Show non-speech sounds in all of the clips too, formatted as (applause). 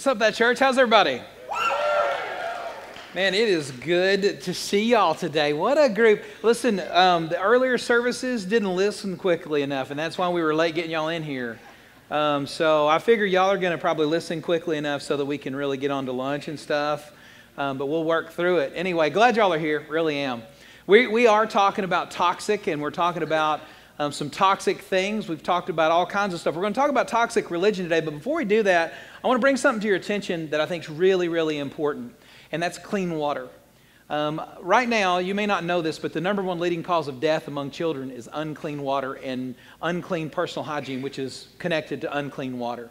What's up, that church? How's everybody? Man, it is good to see y'all today. What a group. Listen, um, the earlier services didn't listen quickly enough, and that's why we were late getting y'all in here. Um, so I figure y'all are going to probably listen quickly enough so that we can really get on to lunch and stuff. Um, but we'll work through it. Anyway, glad y'all are here. Really am. We, we are talking about toxic, and we're talking about um, some toxic things. We've talked about all kinds of stuff. We're going to talk about toxic religion today, but before we do that, I want to bring something to your attention that I think is really, really important, and that's clean water. Um, right now, you may not know this, but the number one leading cause of death among children is unclean water and unclean personal hygiene, which is connected to unclean water.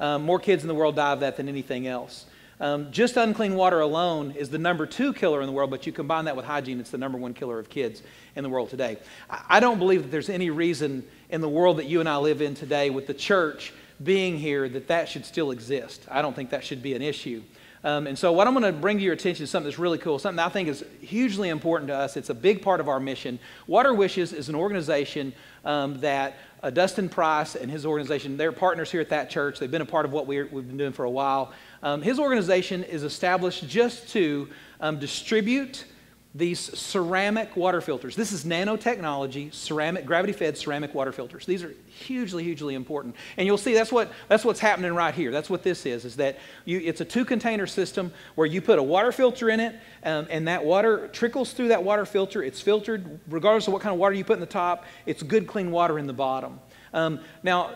Um, more kids in the world die of that than anything else. Um, just unclean water alone is the number two killer in the world, but you combine that with hygiene, it's the number one killer of kids in the world today. I, I don't believe that there's any reason in the world that you and I live in today with the church being here that that should still exist. I don't think that should be an issue. Um, and so, what I'm going to bring to your attention is something that's really cool, something I think is hugely important to us. It's a big part of our mission. Water Wishes is an organization um, that uh, Dustin Price and his organization, they're partners here at that church. They've been a part of what we have been doing for a while. Um, his organization is established just to um, distribute these ceramic water filters. This is nanotechnology, ceramic, gravity-fed ceramic water filters. These are hugely, hugely important. And you'll see that's what that's what's happening right here. That's what this is. Is that you, it's a two-container system where you put a water filter in it, um, and that water trickles through that water filter. It's filtered regardless of what kind of water you put in the top. It's good, clean water in the bottom. Um, now,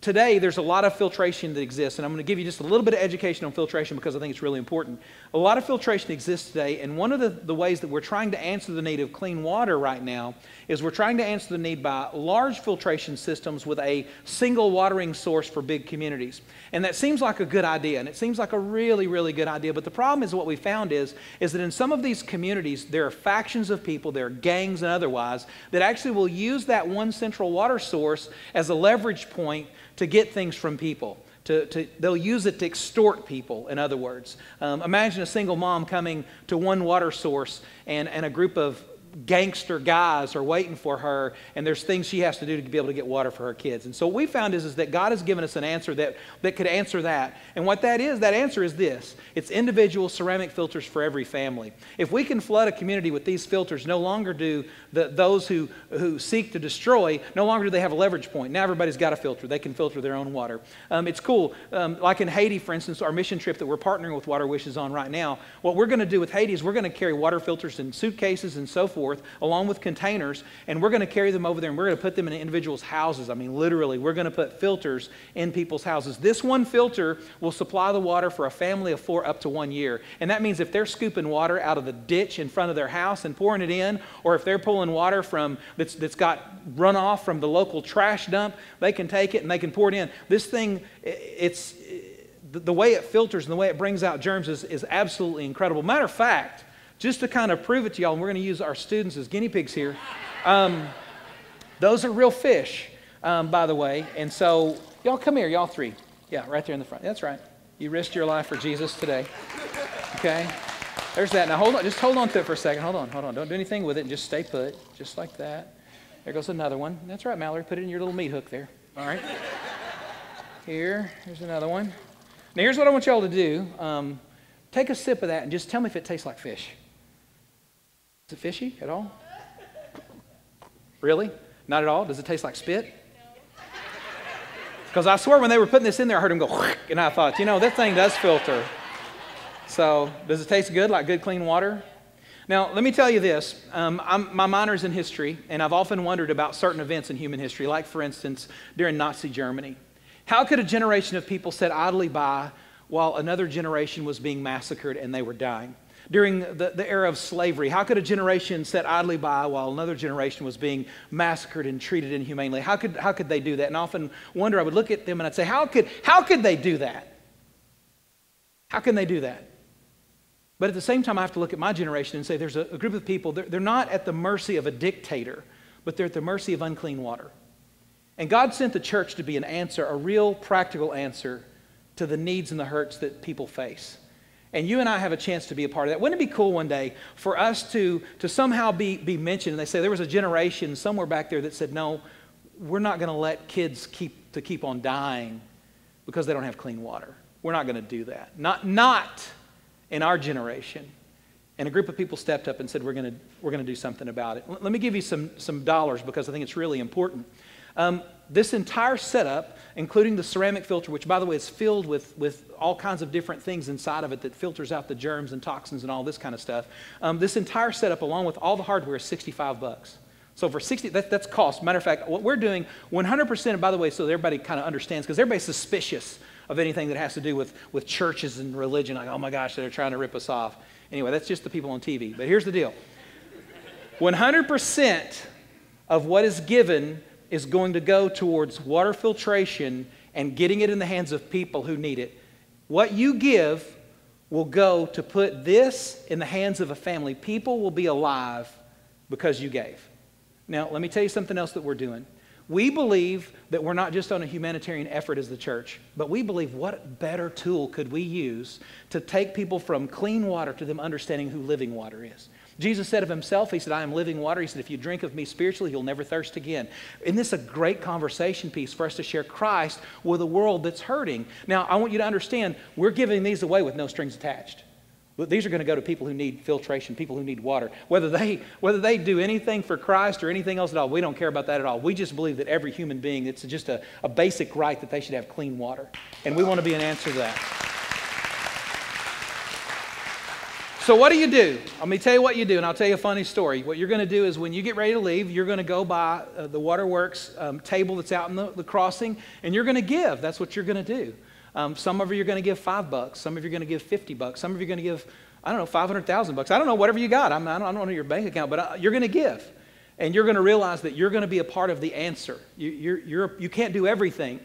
today there's a lot of filtration that exists and i'm going to give you just a little bit of education on filtration because i think it's really important. A lot of filtration exists today and one of the, the ways that we're trying to answer the need of clean water right now is we're trying to answer the need by large filtration systems with a single watering source for big communities. And that seems like a good idea and it seems like a really really good idea but the problem is what we found is is that in some of these communities there are factions of people there are gangs and otherwise that actually will use that one central water source as a leverage point to get things from people. To, to, they'll use it to extort people, in other words. Um, imagine a single mom coming to one water source and, and a group of gangster guys are waiting for her, and there's things she has to do to be able to get water for her kids. And so what we found is, is that God has given us an answer that, that could answer that. And what that is, that answer is this it's individual ceramic filters for every family. If we can flood a community with these filters, no longer do the, those who, who seek to destroy, no longer do they have a leverage point. Now everybody's got a filter. They can filter their own water. Um, it's cool. Um, like in Haiti, for instance, our mission trip that we're partnering with Water Wishes on right now, what we're going to do with Haiti is we're going to carry water filters in suitcases and so forth forth, along with containers, and we're going to carry them over there and we're going to put them in individuals' houses. I mean, literally, we're going to put filters in people's houses. This one filter will supply the water for a family of four up to one year. And that means if they're scooping water out of the ditch in front of their house and pouring it in, or if they're pulling water from that's, that's got runoff from the local trash dump, they can take it and they can pour it in. This thing, it's the way it filters and the way it brings out germs is, is absolutely incredible. Matter of fact, just to kind of prove it to y'all, and we're going to use our students as guinea pigs here. Um, those are real fish, um, by the way. And so, y'all come here, y'all three. Yeah, right there in the front. That's right. You risked your life for Jesus today. Okay? There's that. Now hold on. Just hold on to it for a second. Hold on. Hold on. Don't do anything with it. Just stay put. Just like that. There goes another one. That's right, Mallory. Put it in your little meat hook there. All right. Here. Here's another one. Now here's what I want y'all to do. Um, take a sip of that and just tell me if it tastes like fish. Is it fishy at all? Really? Not at all? Does it taste like spit? Because I swear when they were putting this in there, I heard them go, (laughs) and I thought, you know, that thing does filter. So, does it taste good, like good, clean water? Now, let me tell you this. Um, my minor's in history, and I've often wondered about certain events in human history, like, for instance, during Nazi Germany. How could a generation of people sit idly by while another generation was being massacred and they were dying? During the, the era of slavery? How could a generation sit idly by while another generation was being massacred and treated inhumanely? How could, how could they do that? And I often wonder, I would look at them and I'd say, how could, how could they do that? How can they do that? But at the same time, I have to look at my generation and say there's a, a group of people, they're, they're not at the mercy of a dictator, but they're at the mercy of unclean water. And God sent the church to be an answer, a real practical answer to the needs and the hurts that people face. And you and I have a chance to be a part of that. Wouldn't it be cool one day for us to, to somehow be, be mentioned? And they say there was a generation somewhere back there that said, no, we're not going to let kids keep, to keep on dying because they don't have clean water. we're not going to do that. Not, not in our generation. And a group of people stepped up and said, We're going to, we're going to do something about it. Let me give you some, some dollars because I think it's really important. Um, this entire setup, including the ceramic filter, which, by the way, is filled with, with all kinds of different things inside of it that filters out the germs and toxins and all this kind of stuff. Um, this entire setup, along with all the hardware, is 65 bucks. So for 60, that, that's cost. Matter of fact, what we're doing 100%, and by the way, so everybody kind of understands, because everybody's suspicious of anything that has to do with, with churches and religion. Like, oh my gosh, they're trying to rip us off. Anyway, that's just the people on TV. But here's the deal 100% of what is given is going to go towards water filtration and getting it in the hands of people who need it. What you give will go to put this in the hands of a family. People will be alive because you gave. Now, let me tell you something else that we're doing. We believe that we're not just on a humanitarian effort as the church, but we believe what better tool could we use to take people from clean water to them understanding who living water is. Jesus said of himself, He said, I am living water. He said, if you drink of me spiritually, you'll never thirst again. Isn't this a great conversation piece for us to share Christ with a world that's hurting? Now, I want you to understand, we're giving these away with no strings attached. These are going to go to people who need filtration, people who need water. Whether they, whether they do anything for Christ or anything else at all, we don't care about that at all. We just believe that every human being, it's just a, a basic right that they should have clean water. And we want to be an answer to that. So, what do you do? Let me tell you what you do, and I'll tell you a funny story. What you're going to do is when you get ready to leave, you're going to go by uh, the Waterworks um, table that's out in the, the, crossing, and you're going to give. That's what you're going to do. Um, some of you are going to give five bucks. Some of you are going to give 50 bucks. Some of you are going to give, I don't know, 500,000 bucks. I don't know, whatever you got. I'm, I, don't, I don't know your bank account, but uh, you're going to give. And you're going to realize that you're going to be a part of the answer. You, you're, you're, you can't do everything,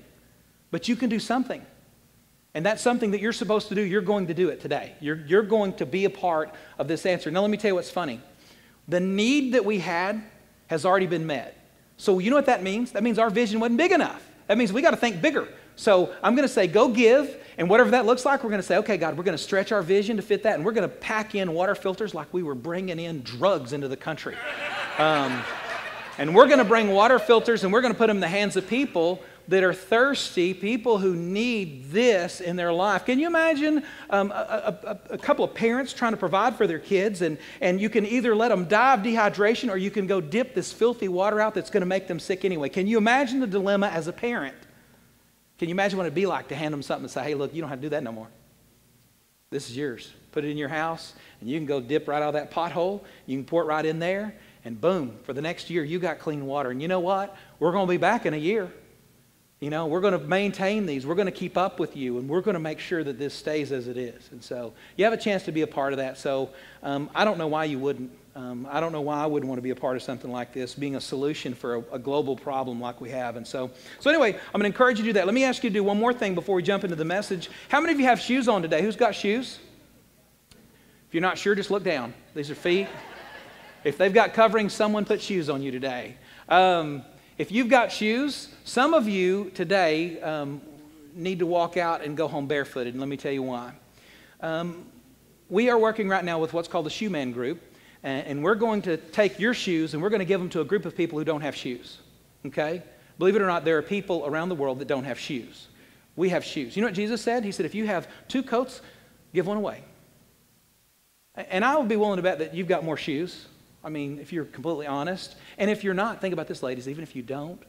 but you can do something. And that's something that you're supposed to do. You're going to do it today. You're, you're going to be a part of this answer. Now, let me tell you what's funny. The need that we had has already been met. So, you know what that means? That means our vision wasn't big enough. That means we got to think bigger. So, I'm going to say, go give. And whatever that looks like, we're going to say, okay, God, we're going to stretch our vision to fit that. And we're going to pack in water filters like we were bringing in drugs into the country. Um, and we're going to bring water filters and we're going to put them in the hands of people that are thirsty, people who need this in their life. Can you imagine um, a, a, a, couple of parents trying to provide for their kids, and, and you can either let them die of dehydration or you can go dip this filthy water out that's going to make them sick anyway? Can you imagine the dilemma as a parent? Can you imagine what it'd be like to hand them something and say, hey, look, you don't have to do that no more? This is yours. Put it in your house, and you can go dip right out of that pothole. You can pour it right in there, and boom, for the next year, you got clean water. And you know what? We're going to be back in a year. You know, we're going to maintain these. We're going to keep up with you, and we're going to make sure that this stays as it is. And so you have a chance to be a part of that. So um, I don't know why you wouldn't. Um, I don't know why I wouldn't want to be a part of something like this, being a solution for a, a, global problem like we have. And so, so anyway, I'm going to encourage you to do that. Let me ask you to do one more thing before we jump into the message. How many of you have shoes on today? Who's got shoes? If you're not sure, just look down. These are feet. If they've got covering, someone put shoes on you today. Um, if you've got shoes, some of you today um, need to walk out and go home barefooted, and let me tell you why. Um, we are working right now with what's called the Shoe Man Group, and, and we're going to take your shoes and we're going to give them to a group of people who don't have shoes. Okay? Believe it or not, there are people around the world that don't have shoes. We have shoes. You know what Jesus said? He said, if you have two coats, give one away. And I would be willing to bet that you've got more shoes I mean, if you're completely honest. And if you're not, think about this, ladies, even if you don't,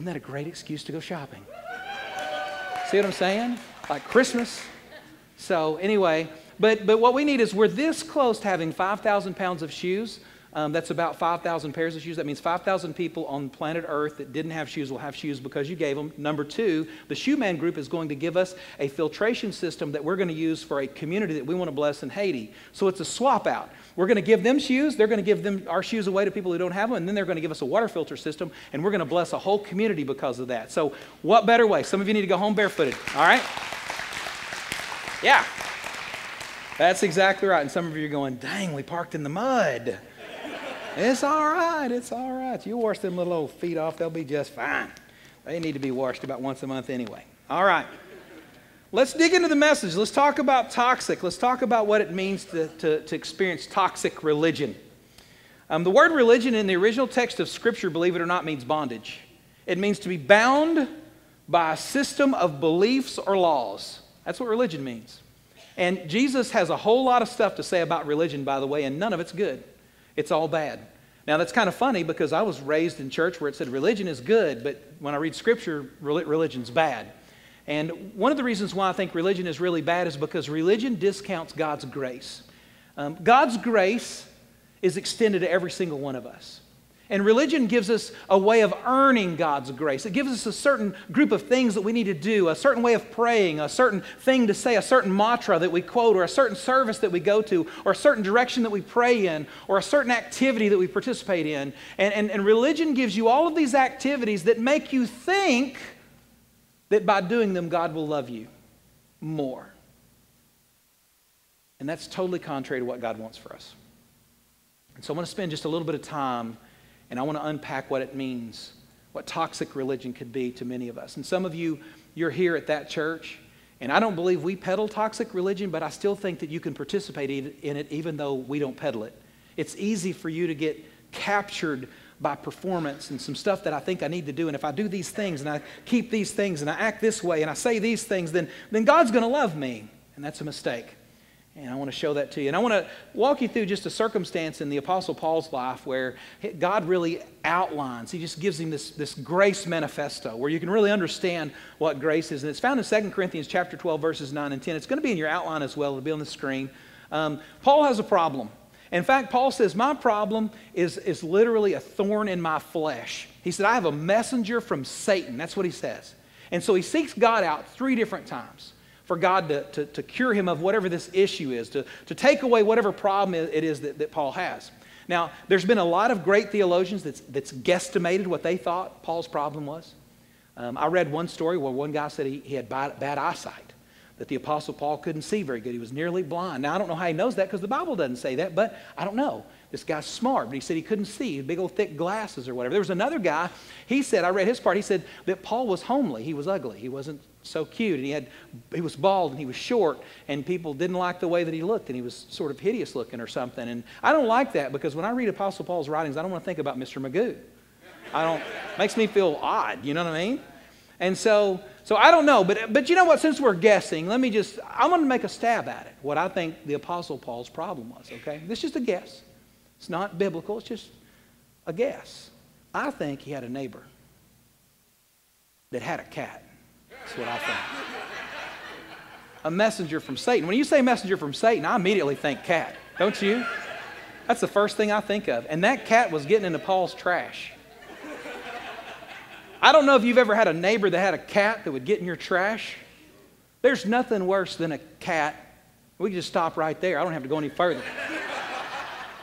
isn't that a great excuse to go shopping? See what I'm saying? Like Christmas. So, anyway, but, but what we need is we're this close to having 5,000 pounds of shoes um, that's about 5,000 pairs of shoes. That means 5,000 people on planet Earth that didn't have shoes will have shoes because you gave them. Number two, the Shoe Man Group is going to give us a filtration system that we're going to use for a community that we want to bless in Haiti. So it's a swap out. We're going to give them shoes. They're going to give them our shoes away to people who don't have them, and then they're going to give us a water filter system, and we're going to bless a whole community because of that. So, what better way? Some of you need to go home barefooted. All right? Yeah. That's exactly right. And some of you are going, dang, we parked in the mud. It's all right. It's all right. You wash them little old feet off, they'll be just fine. They need to be washed about once a month anyway. All right. Let's dig into the message. Let's talk about toxic. Let's talk about what it means to, to, to experience toxic religion. Um, the word religion in the original text of Scripture, believe it or not, means bondage. It means to be bound by a system of beliefs or laws. That's what religion means. And Jesus has a whole lot of stuff to say about religion, by the way, and none of it's good. It's all bad. Now, that's kind of funny because I was raised in church where it said religion is good, but when I read scripture, religion's bad. And one of the reasons why I think religion is really bad is because religion discounts God's grace. Um, God's grace is extended to every single one of us. And religion gives us a way of earning God's grace. It gives us a certain group of things that we need to do, a certain way of praying, a certain thing to say, a certain mantra that we quote, or a certain service that we go to, or a certain direction that we pray in, or a certain activity that we participate in. And, and, and religion gives you all of these activities that make you think that by doing them, God will love you more. And that's totally contrary to what God wants for us. And so I want to spend just a little bit of time and I want to unpack what it means, what toxic religion could be to many of us. And some of you, you're here at that church, and I don't believe we peddle toxic religion, but I still think that you can participate in it even though we don't peddle it. It's easy for you to get captured by performance and some stuff that I think I need to do. And if I do these things and I keep these things and I act this way and I say these things, then, then God's going to love me. And that's a mistake. And I want to show that to you. And I want to walk you through just a circumstance in the Apostle Paul's life where God really outlines, he just gives him this, this grace manifesto where you can really understand what grace is. And it's found in 2 Corinthians chapter 12, verses 9 and 10. It's going to be in your outline as well. It'll be on the screen. Um, Paul has a problem. In fact, Paul says, My problem is, is literally a thorn in my flesh. He said, I have a messenger from Satan. That's what he says. And so he seeks God out three different times for God to, to, to, cure him of whatever this issue is, to, to take away whatever problem it is that, that Paul has. Now, there's been a lot of great theologians that's, that's guesstimated what they thought Paul's problem was. Um, I read one story where one guy said he, he had bad, bad eyesight, that the Apostle Paul couldn't see very good. He was nearly blind. Now, I don't know how he knows that because the Bible doesn't say that, but I don't know. This guy's smart, but he said he couldn't see, big old thick glasses or whatever. There was another guy, he said, I read his part, he said that Paul was homely. He was ugly. He wasn't so cute and he had he was bald and he was short and people didn't like the way that he looked and he was sort of hideous looking or something and i don't like that because when i read apostle paul's writings i don't want to think about mr magoo i don't makes me feel odd you know what i mean and so so i don't know but but you know what since we're guessing let me just i'm going to make a stab at it what i think the apostle paul's problem was okay this is just a guess it's not biblical it's just a guess i think he had a neighbor that had a cat that's what I think. A messenger from Satan. When you say messenger from Satan, I immediately think cat, don't you? That's the first thing I think of. And that cat was getting into Paul's trash. I don't know if you've ever had a neighbor that had a cat that would get in your trash. There's nothing worse than a cat. We can just stop right there. I don't have to go any further. (laughs)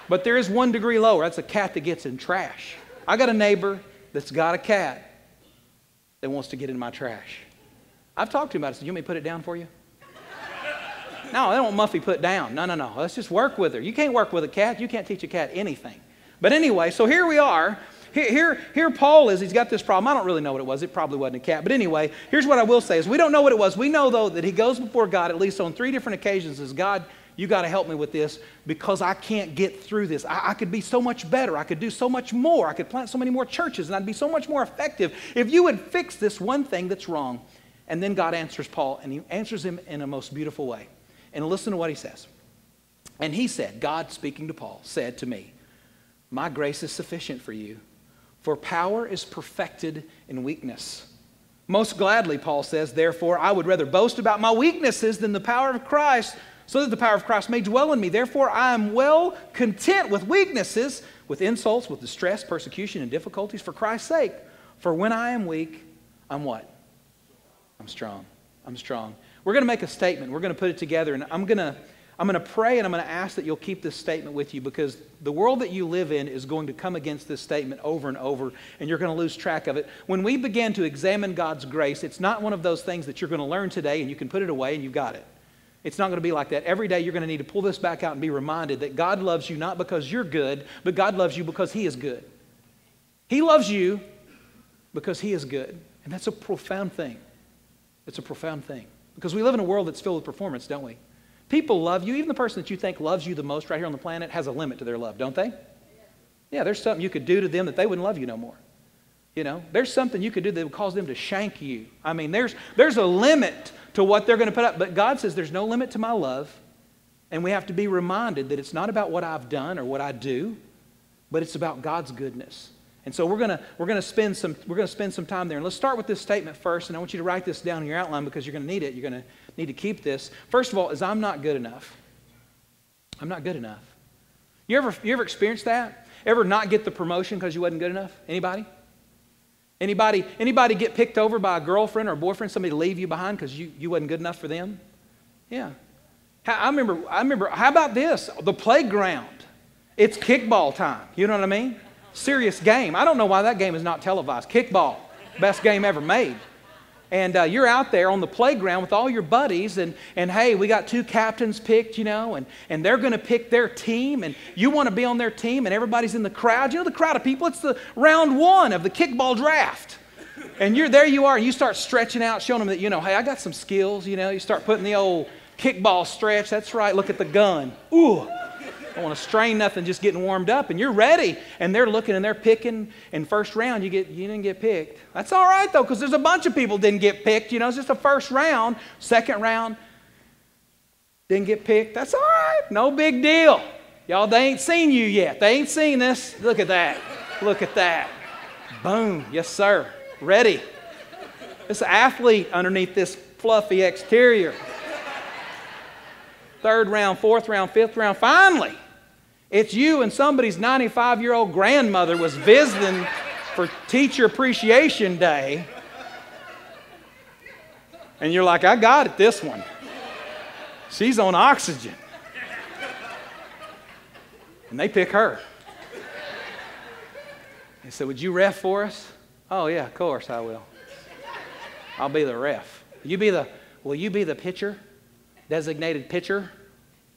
But there is one degree lower. That's a cat that gets in trash. I got a neighbor that's got a cat that wants to get in my trash. I've talked to him about it. I said, You want me to put it down for you? (laughs) no, I don't want Muffy put down. No, no, no. Let's just work with her. You can't work with a cat. You can't teach a cat anything. But anyway, so here we are. Here, here, here Paul is. He's got this problem. I don't really know what it was. It probably wasn't a cat. But anyway, here's what I will say is we don't know what it was. We know, though, that he goes before God at least on three different occasions as God, you got to help me with this because I can't get through this. I, I, could be so much better. I could do so much more. I could plant so many more churches and I'd be so much more effective if you would fix this one thing that's wrong. And then God answers Paul, and he answers him in a most beautiful way. And listen to what he says. And he said, God speaking to Paul, said to me, My grace is sufficient for you, for power is perfected in weakness. Most gladly, Paul says, therefore, I would rather boast about my weaknesses than the power of Christ, so that the power of Christ may dwell in me. Therefore, I am well content with weaknesses, with insults, with distress, persecution, and difficulties for Christ's sake. For when I am weak, I'm what? I'm strong. I'm strong. We're going to make a statement. We're going to put it together, and I'm going to. I'm going to pray and I'm going to ask that you'll keep this statement with you because the world that you live in is going to come against this statement over and over, and you're going to lose track of it. When we begin to examine God's grace, it's not one of those things that you're going to learn today and you can put it away and you've got it. It's not going to be like that. Every day you're going to need to pull this back out and be reminded that God loves you not because you're good, but God loves you because He is good. He loves you because He is good. And that's a profound thing. It's a profound thing. Because we live in a world that's filled with performance, don't we? People love you. Even the person that you think loves you the most right here on the planet has a limit to their love, don't they? Yeah, there's something you could do to them that they wouldn't love you no more. You know, there's something you could do that would cause them to shank you. I mean, there's, there's a limit to what they're going to put up. But God says there's no limit to my love. And we have to be reminded that it's not about what I've done or what I do, but it's about God's goodness. And so we're gonna we're gonna spend some, we're going to spend some time there. And let's start with this statement first. And I want you to write this down in your outline because you're going to need it. You're going to need to keep this. First of all, is I'm not good enough. I'm not good enough. You ever, you ever experienced that? Ever not get the promotion because you wasn't good enough? Anybody? Anybody, anybody get picked over by a girlfriend or a boyfriend, somebody leave you behind because you, you wasn't good enough for them? Yeah. I remember, I remember, how about this? The playground. It's kickball time. You know what I mean? Serious game. I don't know why that game is not televised. Kickball. Best game ever made and uh, you're out there on the playground with all your buddies and, and hey we got two captains picked you know and, and they're going to pick their team and you want to be on their team and everybody's in the crowd. You know the crowd of people? It's the round one of the kickball draft. And you're there you are and you start stretching out showing them that you know hey i got some skills you know. You start putting the old kickball stretch. That's right. Look at the gun. Ooh don't want to strain nothing, just getting warmed up, and you're ready. And they're looking and they're picking. And first round, you get you didn't get picked. That's all right though, because there's a bunch of people didn't get picked. You know, it's just a first round. Second round, didn't get picked. That's all right. No big deal. Y'all, they ain't seen you yet. They ain't seen this. Look at that. Look at that. Boom. Yes, sir. Ready. This athlete underneath this fluffy exterior. Third round, fourth round, fifth round. Finally, it's you and somebody's 95 year old grandmother was visiting for Teacher Appreciation Day. And you're like, I got it, this one. She's on oxygen. And they pick her. They said, Would you ref for us? Oh, yeah, of course I will. I'll be the ref. You be the, will you be the pitcher? Designated pitcher?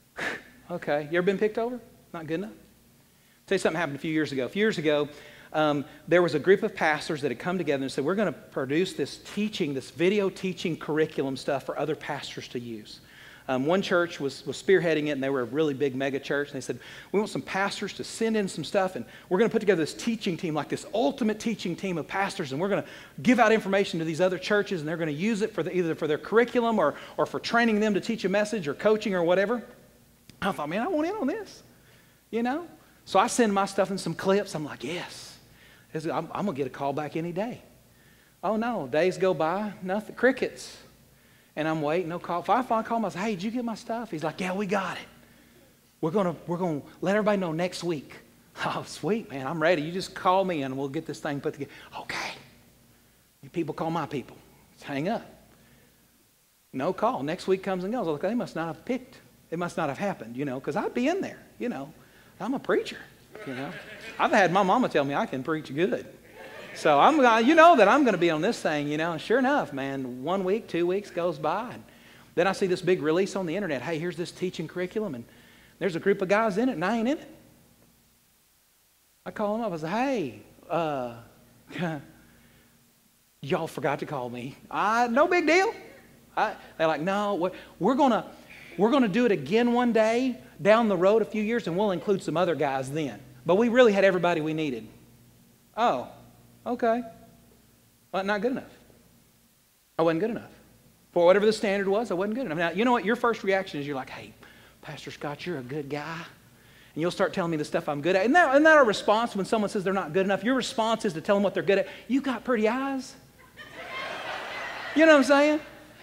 (laughs) okay. You ever been picked over? Not good enough? I'll tell you something happened a few years ago. A few years ago, um, there was a group of pastors that had come together and said, We're going to produce this teaching, this video teaching curriculum stuff for other pastors to use. Um, one church was, was spearheading it, and they were a really big mega church. And they said, We want some pastors to send in some stuff, and we're going to put together this teaching team, like this ultimate teaching team of pastors, and we're going to give out information to these other churches, and they're going to use it for the, either for their curriculum or, or for training them to teach a message or coaching or whatever. I thought, man, I want in on this you know? So I send my stuff in some clips. I'm like, yes. I'm, I'm going to get a call back any day. Oh, no. Days go by, nothing. Crickets. And I'm waiting, no call. If I call him, I say, hey, did you get my stuff? He's like, yeah, we got it. We're going to we're gonna let everybody know next week. (laughs) Oh, sweet, man. I'm ready. You just call me and we'll get this thing put together. Okay. You people call my people. Hang up. No call. Next week comes and goes. Look, they must not have picked. It must not have happened, you know, because I'd be in there, you know. I'm a preacher, you know. I've had my mama tell me I can preach good. So I'm, you know that I'm going to be on this thing, you know. Sure enough, man, one week, two weeks goes by. And then I see this big release on the internet. Hey, here's this teaching curriculum, and there's a group of guys in it, and I ain't in it. I call them up. I say, hey, uh, (laughs) y'all forgot to call me. I, no big deal. I, they're like, no, we're, we're going to we're going to do it again one day down the road a few years, and we'll include some other guys then. But we really had everybody we needed. Oh, okay. Well, not good enough. I wasn't good enough. For whatever the standard was, I wasn't good enough. Now, you know what? Your first reaction is you're like, hey, Pastor Scott, you're a good guy. And you'll start telling me the stuff I'm good at. Isn't that, isn't that our response when someone says they're not good enough? Your response is to tell them what they're good at. You got pretty eyes. You know what I'm saying?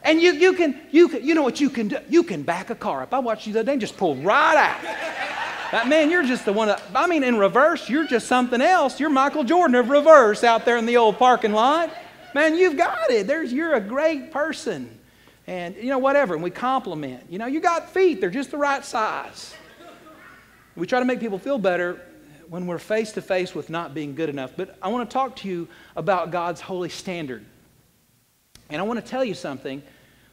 And you, you, can, you, can, you know what you can do? You can back a car up. I watched you the other day, just pull right out. Man, you're just the one that, I mean, in reverse, you're just something else. You're Michael Jordan of reverse out there in the old parking lot. Man, you've got it. There's, you're a great person. And, you know, whatever. And we compliment. You know, you got feet, they're just the right size. We try to make people feel better when we're face to face with not being good enough. But I want to talk to you about God's holy standard. And I want to tell you something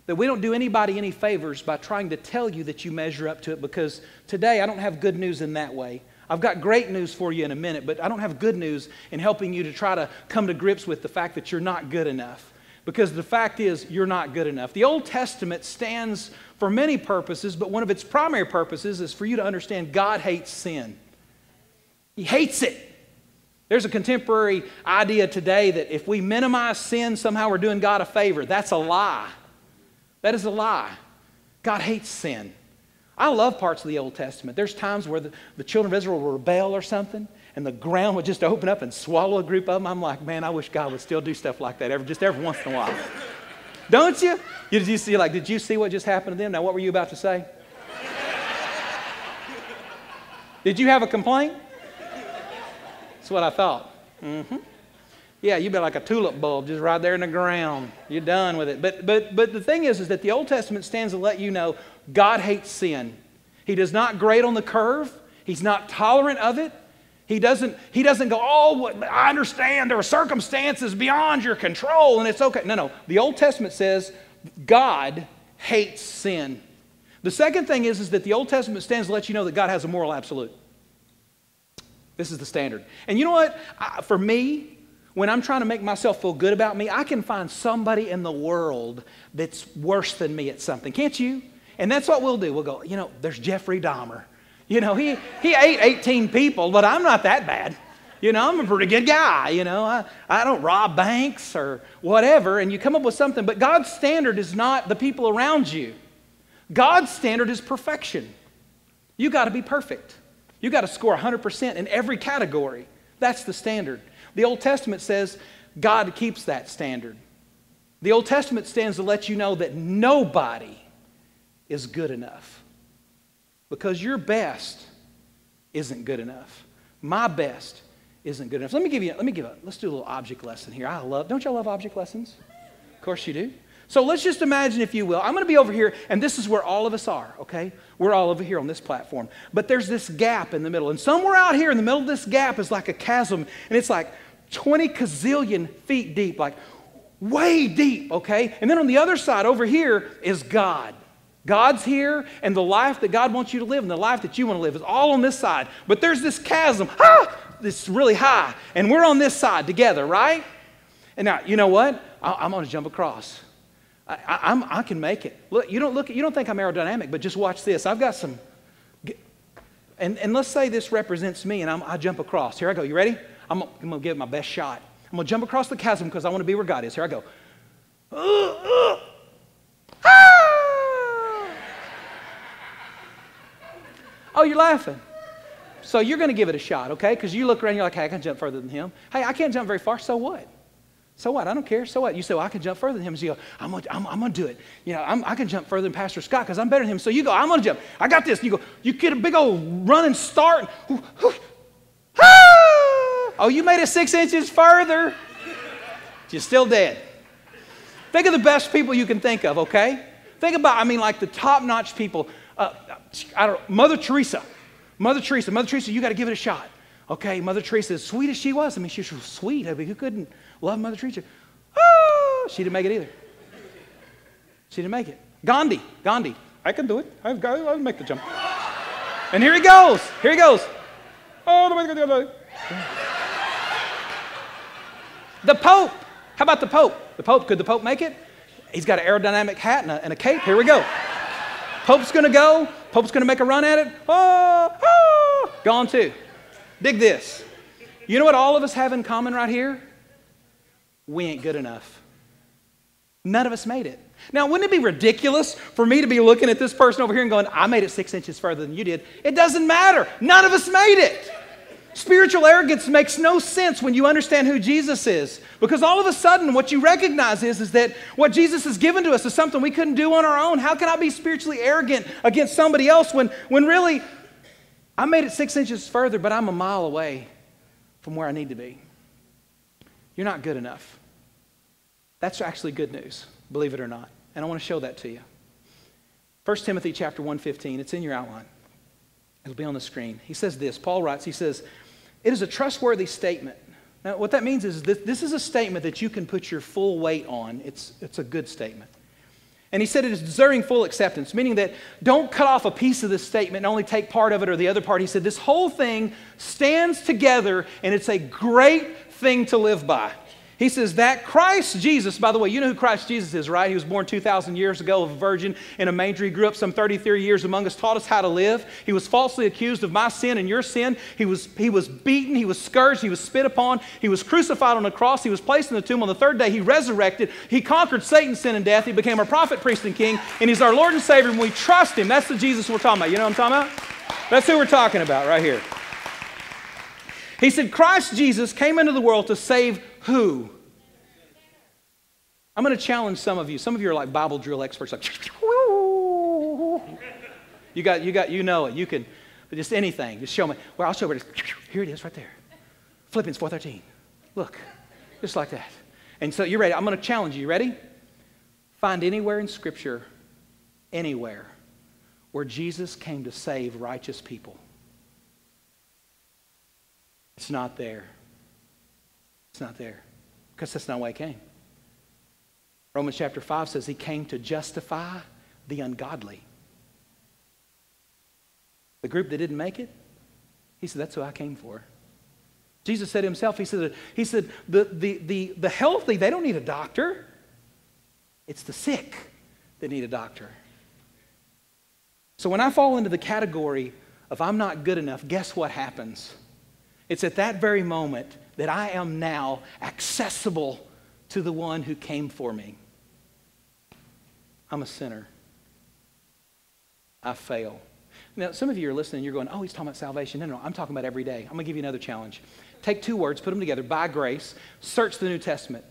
that we don't do anybody any favors by trying to tell you that you measure up to it because today I don't have good news in that way. I've got great news for you in a minute, but I don't have good news in helping you to try to come to grips with the fact that you're not good enough. Because the fact is, you're not good enough. The Old Testament stands for many purposes, but one of its primary purposes is for you to understand God hates sin. He hates it. There's a contemporary idea today that if we minimize sin, somehow we're doing God a favor. That's a lie. That is a lie. God hates sin. I love parts of the Old Testament. There's times where the, the children of Israel will rebel or something, and the ground would just open up and swallow a group of them. I'm like, man, I wish God would still do stuff like that every, just every once in a while. (laughs) Don't you? Did you see like, did you see what just happened to them? Now, what were you about to say? (laughs) did you have a complaint? That's what I thought. Mm-hmm. Yeah, you'd be like a tulip bulb just right there in the ground. You're done with it. But, but, but the thing is, is that the Old Testament stands to let you know God hates sin. He does not grade on the curve. He's not tolerant of it. He doesn't, he doesn't go, oh, I understand there are circumstances beyond your control and it's okay. No, no. The Old Testament says God hates sin. The second thing is, is that the Old Testament stands to let you know that God has a moral absolute. This is the standard. And you know what? I, for me, when I'm trying to make myself feel good about me, I can find somebody in the world that's worse than me at something. Can't you? And that's what we'll do. We'll go, you know, there's Jeffrey Dahmer. You know, he, he ate 18 people, but I'm not that bad. You know, I'm a pretty good guy. You know, I, I don't rob banks or whatever. And you come up with something. But God's standard is not the people around you, God's standard is perfection. You got to be perfect. You got to score 100% in every category. That's the standard. The Old Testament says God keeps that standard. The Old Testament stands to let you know that nobody is good enough because your best isn't good enough. My best isn't good enough. Let me give you, let me give a, let's do a little object lesson here. I love, don't y'all love object lessons? Of course you do. So let's just imagine, if you will, I'm going to be over here, and this is where all of us are, okay? We're all over here on this platform. But there's this gap in the middle. And somewhere out here in the middle of this gap is like a chasm, and it's like 20 gazillion feet deep, like way deep, okay? And then on the other side over here is God. God's here, and the life that God wants you to live and the life that you want to live is all on this side. But there's this chasm, ah, this really high, and we're on this side together, right? And now, you know what? I, am going to jump across. I, I, I, can make it. Look, you don't look. You don't think I'm aerodynamic, but just watch this. I've got some. And, and let's say this represents me, and I'm, I jump across. Here I go. You ready? I'm, I'm to give it my best shot. I'm to jump across the chasm because I want to be where God is. Here I go. Uh, (gasps) uh, ah! Oh, you're laughing. So you're going to give it a shot, okay? Because you look around, you're like, hey, I can jump further than him. Hey, I can't jump very far, so what? So what? I don't care. So what? You say, well, I can jump further than him. So you go, I'm going to I'm, I'm to do it. You know, I'm, i can jump further than Pastor Scott because I'm better than him. So you go, I'm going to jump. I got this. And you go, you get a big old running start. Oh, you made it six inches further. You're still dead. Think of the best people you can think of, okay? Think about, I mean, like the top notch people. Uh, I don't Mother Teresa. Mother Teresa. Mother Teresa, you got to give it a shot. Okay, Mother Teresa, as sweet as she was, I mean, she was sweet. I mean, who couldn't love Mother Teresa? Ah, she didn't make it either. She didn't make it. Gandhi, Gandhi, I can do it. I've got, I'll make the jump. And here he goes. Here he goes. Oh, the Pope. How about the Pope? The Pope, could the Pope make it? He's got an aerodynamic hat and a, and a cape. Here we go. Pope's going to go. Pope's going to make a run at it. Oh, oh, gone too. Dig this. You know what all of us have in common right here? We ain't good enough. None of us made it. Now, wouldn't it be ridiculous for me to be looking at this person over here and going, I made it six inches further than you did? It doesn't matter. None of us made it. Spiritual arrogance makes no sense when you understand who Jesus is. Because all of a sudden, what you recognize is, is that what Jesus has given to us is something we couldn't do on our own. How can I be spiritually arrogant against somebody else when, when really I made it six inches further, but I'm a mile away from where I need to be? You're not good enough. That's actually good news, believe it or not. And I want to show that to you. 1 Timothy chapter 115, it's in your outline. It'll be on the screen. He says this, Paul writes, he says, it is a trustworthy statement. Now, what that means is this, this is a statement that you can put your full weight on. It's, it's a good statement. And he said it is deserving full acceptance, meaning that don't cut off a piece of this statement and only take part of it or the other part. He said this whole thing stands together and it's a great thing to live by. He says that Christ Jesus, by the way, you know who Christ Jesus is, right? He was born 2,000 years ago of a virgin in a manger. He grew up some 33 years among us, taught us how to live. He was falsely accused of my sin and your sin. He was, he was beaten, he was scourged, he was spit upon, he was crucified on a cross, he was placed in the tomb. On the third day, he resurrected. He conquered Satan, sin, and death. He became our prophet, priest, and king, and he's our Lord and Savior, and we trust him. That's the Jesus we're talking about. You know what I'm talking about? That's who we're talking about right here. He said, Christ Jesus came into the world to save who? I'm going to challenge some of you. Some of you are like Bible drill experts, like, (laughs) you got, you got, you know it. You can, just anything. Just show me. Well, I'll show you. (laughs) Here it is, right there. Philippians 4:13. Look, just like that. And so you're ready. I'm going to challenge you. You ready? Find anywhere in Scripture, anywhere, where Jesus came to save righteous people. It's not there. It's not there. Because that's not why he came. Romans chapter 5 says he came to justify the ungodly. The group that didn't make it, he said, that's who I came for. Jesus said himself, he said, he said the, the, the, the healthy, they don't need a doctor. It's the sick that need a doctor. So when I fall into the category of I'm not good enough, guess what happens? It's at that very moment that I am now accessible to the one who came for me. I'm a sinner. I fail. Now, some of you are listening, you're going, oh, he's talking about salvation. No, no, I'm talking about every day. I'm going to give you another challenge. Take two words, put them together by grace, search the New Testament,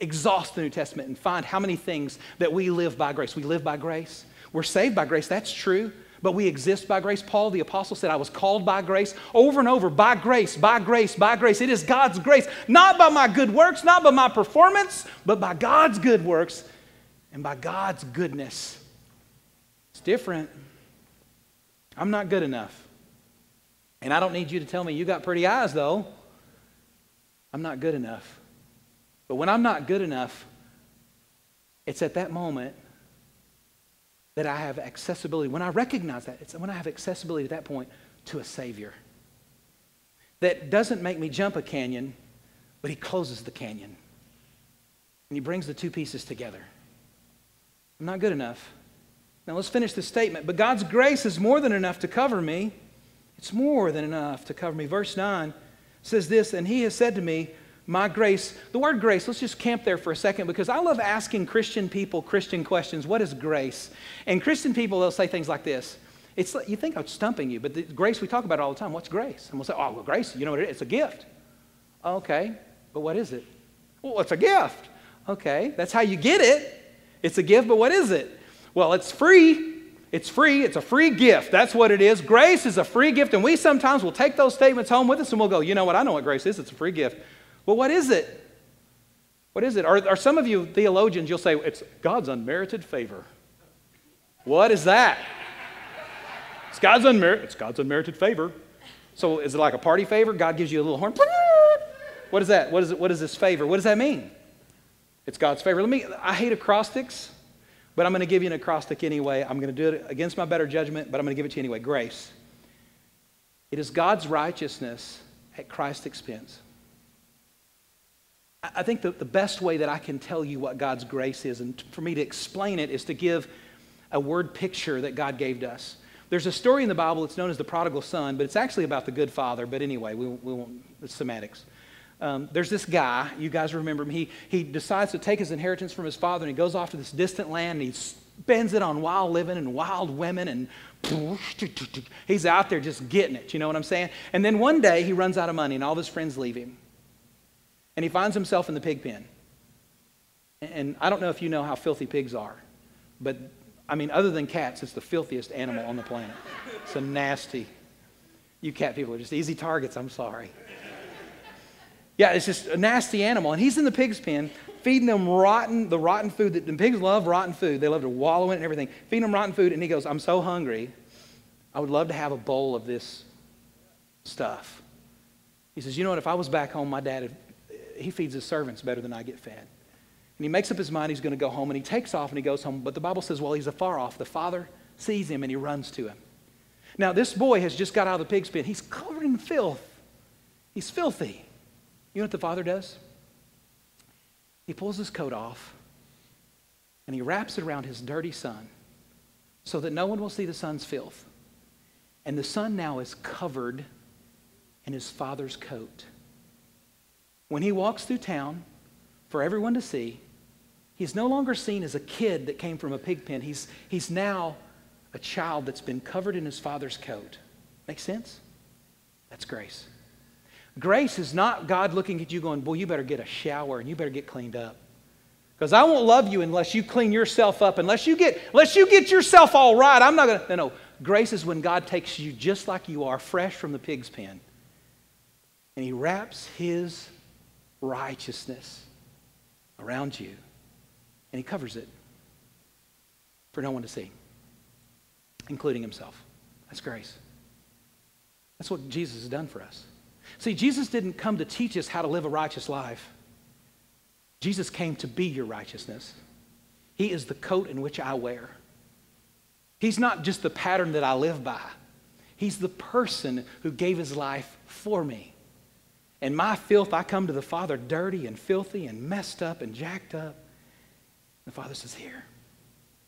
exhaust the New Testament, and find how many things that we live by grace. We live by grace. We're saved by grace. That's true but we exist by grace. Paul the Apostle said, I was called by grace over and over by grace, by grace, by grace. It is God's grace, not by my good works, not by my performance, but by God's good works and by God's goodness. It's different. I'm not good enough. And I don't need you to tell me you got pretty eyes, though. I'm not good enough. But when I'm not good enough, it's at that moment that I have accessibility. When I recognize that, it's when I have accessibility at that point to a Savior that doesn't make me jump a canyon, but He closes the canyon. And He brings the two pieces together. I'm not good enough. Now let's finish this statement. But God's grace is more than enough to cover me. It's more than enough to cover me. Verse 9 says this, and He has said to me, my grace, the word grace, let's just camp there for a second because I love asking Christian people Christian questions. What is grace? And Christian people, they'll say things like this. It's like, you think I'm stumping you, but the grace we talk about all the time. What's grace? And we'll say, oh, well, grace, you know what it is? It's a gift. Okay, but what is it? Well, it's a gift. Okay, that's how you get it. It's a gift, but what is it? Well, it's free. It's free. It's a free gift. That's what it is. Grace is a free gift, and we sometimes will take those statements home with us and we'll go, you know what? I know what grace is. It's a free gift. Well, what is it? What is it? Are, are some of you theologians, you'll say, it's God's unmerited favor. What is that? It's God's, unmer- it's God's unmerited favor. So is it like a party favor? God gives you a little horn. What is that? What is, it, what is this favor? What does that mean? It's God's favor. Let me, I hate acrostics, but I'm going to give you an acrostic anyway. I'm going to do it against my better judgment, but I'm going to give it to you anyway. Grace. It is God's righteousness at Christ's expense. I think that the best way that I can tell you what God's grace is, and for me to explain it, is to give a word picture that God gave to us. There's a story in the Bible, that's known as the prodigal son, but it's actually about the good father. But anyway, we, we won't, it's semantics. Um, there's this guy, you guys remember him, he, he decides to take his inheritance from his father and he goes off to this distant land and he spends it on wild living and wild women and he's out there just getting it, you know what I'm saying? And then one day he runs out of money and all of his friends leave him and he finds himself in the pig pen. And I don't know if you know how filthy pigs are, but I mean, other than cats, it's the filthiest animal on the planet. It's a nasty. You cat people are just easy targets, I'm sorry. Yeah, it's just a nasty animal. And he's in the pig's pen, feeding them rotten, the rotten food that the pigs love rotten food. They love to wallow in it and everything. Feeding them rotten food, and he goes, I'm so hungry. I would love to have a bowl of this stuff. He says, You know what? If I was back home, my dad he feeds his servants better than I get fed. And he makes up his mind he's going to go home, and he takes off and he goes home. But the Bible says, well, he's afar off, the father sees him and he runs to him. Now, this boy has just got out of the pig's pen. He's covered in filth. He's filthy. You know what the father does? He pulls his coat off and he wraps it around his dirty son so that no one will see the son's filth. And the son now is covered in his father's coat. When he walks through town for everyone to see, he's no longer seen as a kid that came from a pig pen. He's, he's now a child that's been covered in his father's coat. Make sense? That's grace. Grace is not God looking at you going, Boy, you better get a shower and you better get cleaned up. Because I won't love you unless you clean yourself up, unless you get, unless you get yourself all right. I'm not going to. No, no. Grace is when God takes you just like you are, fresh from the pig's pen, and He wraps His righteousness around you, and He covers it for no one to see, including Himself. That's grace. That's what Jesus has done for us. See, Jesus didn't come to teach us how to live a righteous life. Jesus came to be your righteousness. He is the coat in which I wear. He's not just the pattern that I live by. He's the person who gave his life for me. And my filth, I come to the Father dirty and filthy and messed up and jacked up. The Father says, Here,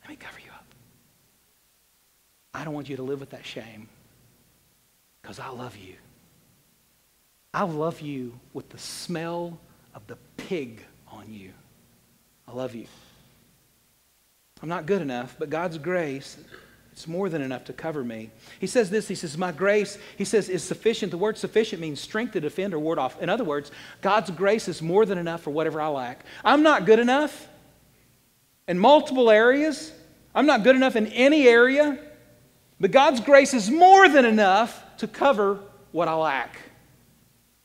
let me cover you up. I don't want you to live with that shame because I love you. I love you with the smell of the pig on you. I love you. I'm not good enough, but God's grace, it's more than enough to cover me. He says this, he says, My grace, he says, is sufficient. The word sufficient means strength to defend or ward off. In other words, God's grace is more than enough for whatever I lack. I'm not good enough in multiple areas. I'm not good enough in any area, but God's grace is more than enough to cover what I lack.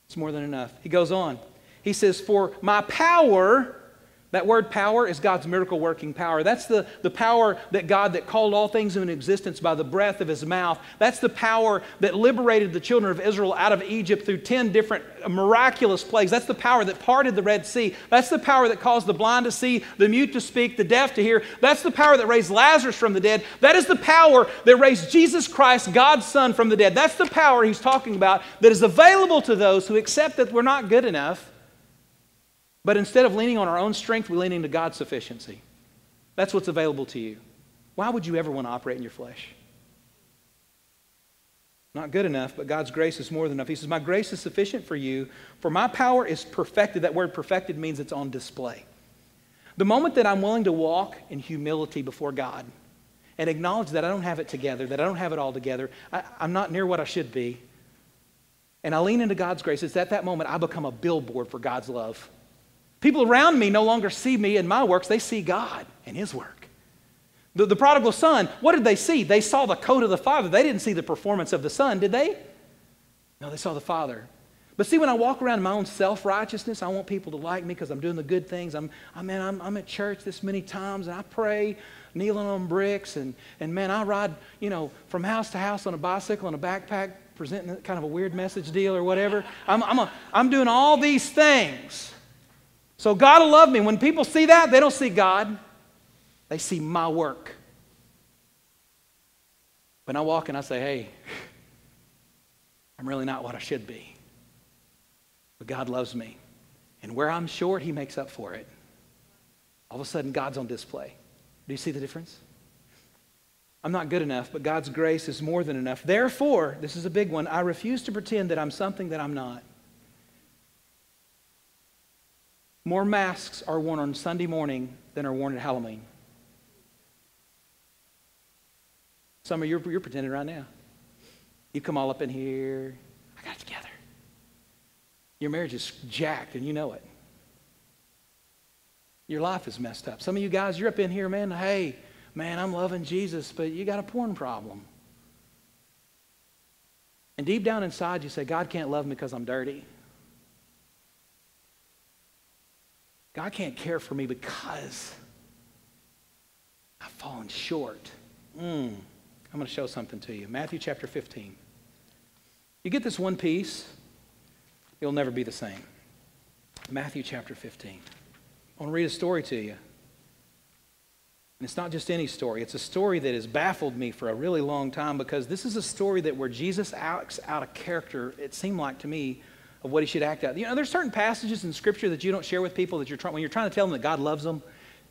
It's more than enough. He goes on. He says, For my power, that word power is God's miracle working power. That's the, the power that God that called all things into existence by the breath of his mouth. That's the power that liberated the children of Israel out of Egypt through 10 different miraculous plagues. That's the power that parted the Red Sea. That's the power that caused the blind to see, the mute to speak, the deaf to hear. That's the power that raised Lazarus from the dead. That is the power that raised Jesus Christ, God's Son, from the dead. That's the power he's talking about that is available to those who accept that we're not good enough but instead of leaning on our own strength, we lean into God's sufficiency. That's what's available to you. Why would you ever want to operate in your flesh? Not good enough, but God's grace is more than enough. He says, My grace is sufficient for you, for my power is perfected. That word perfected means it's on display. The moment that I'm willing to walk in humility before God and acknowledge that I don't have it together, that I don't have it all together, I, am not near what I should be, and I lean into God's grace, it's at that moment I become a billboard for God's love. People around me no longer see me and my works, they see God and His work. The, the prodigal son, what did they see? They saw the coat of the father. They didn't see the performance of the son, did they? No, they saw the father. But see, when I walk around in my own self righteousness, I want people to like me because I'm doing the good things. I'm, I mean, I'm, I'm at church this many times and I pray, kneeling on bricks, and, and man, I ride, you know, from house to house on a bicycle and a backpack, presenting kind of a weird message deal or whatever. I'm, I'm, a, I'm doing all these things. So God will love me. When people see that, they don't see God, they see my work. When I walk and I say, hey, I'm really not what I should be. But God loves me. And where I'm short, He makes up for it. All of a sudden, God's on display. Do you see the difference? I'm not good enough, but God's grace is more than enough. Therefore, this is a big one, I refuse to pretend that I'm something that I'm not. More masks are worn on Sunday morning than are worn at Halloween. Some of you, you're pretending right now. You come all up in here. I got it together. Your marriage is jacked and you know it. Your life is messed up. Some of you guys, you're up in here, man. Hey, man, I'm loving Jesus, but you got a porn problem. And deep down inside, you say, God can't love me because I'm dirty. God can't care for me because I've fallen short. Mm. I'm going to show something to you. Matthew chapter 15. You get this one piece, you'll never be the same. Matthew chapter 15. I want to read a story to you. And it's not just any story, it's a story that has baffled me for a really long time because this is a story that where Jesus acts out a character, it seemed like to me, of what he should act out. You know, there's certain passages in Scripture that you don't share with people that you're trying, when you're trying to tell them that God loves them,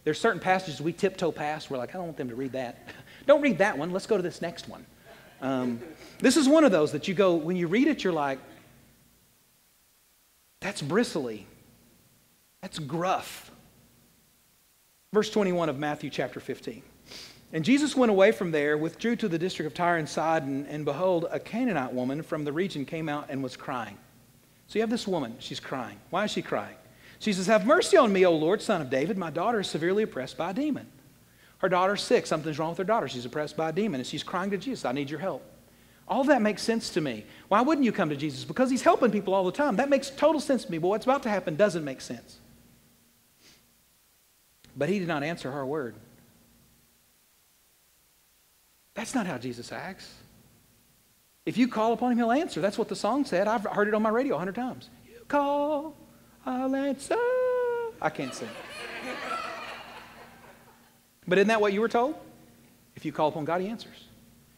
there's certain passages we tiptoe past. We're like, I don't want them to read that. (laughs) don't read that one. Let's go to this next one. Um, this is one of those that you go, when you read it, you're like, that's bristly. That's gruff. Verse 21 of Matthew chapter 15. And Jesus went away from there, withdrew to the district of Tyre and Sidon, and behold, a Canaanite woman from the region came out and was crying. So you have this woman, she's crying. Why is she crying? She says, Have mercy on me, O Lord, son of David. My daughter is severely oppressed by a demon. Her daughter's sick. Something's wrong with her daughter. She's oppressed by a demon, and she's crying to Jesus, I need your help. All that makes sense to me. Why wouldn't you come to Jesus? Because he's helping people all the time. That makes total sense to me. But what's about to happen doesn't make sense. But he did not answer her word. That's not how Jesus acts. If you call upon him, he'll answer. That's what the song said. I've heard it on my radio a hundred times. You call, I'll answer. I can't sing. But isn't that what you were told? If you call upon God, he answers.